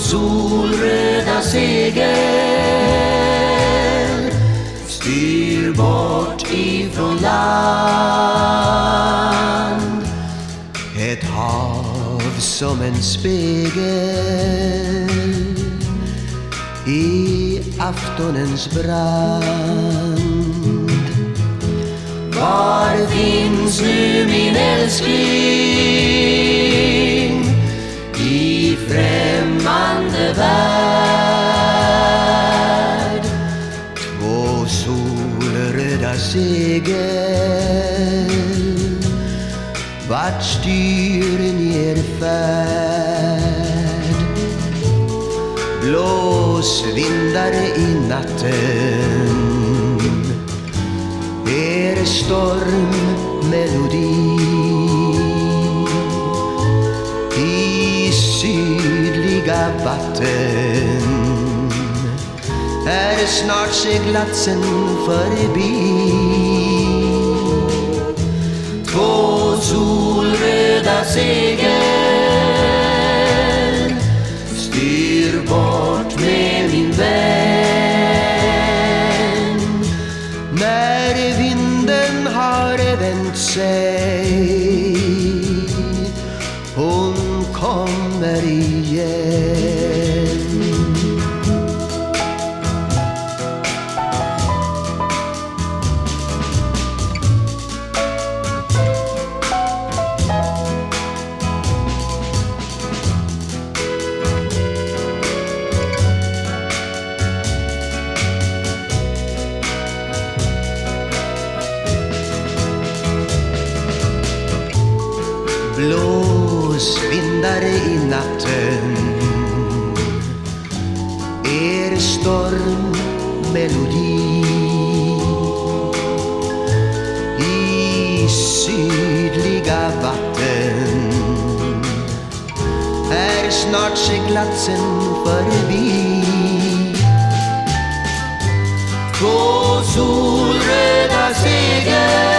solröda segel styr bort ifrån land. Ett hav som en spegel i aftonens brand. Var finns nu min älskling? Att styr ni er färd? Blås vindar i natten. Er stormmelodi I sydliga vatten. Är snart seglatsen förbi? Blåsvindar i natten. Er stormmelodi I sydliga vatten Är snart seglatsen förbi. Två solröda segel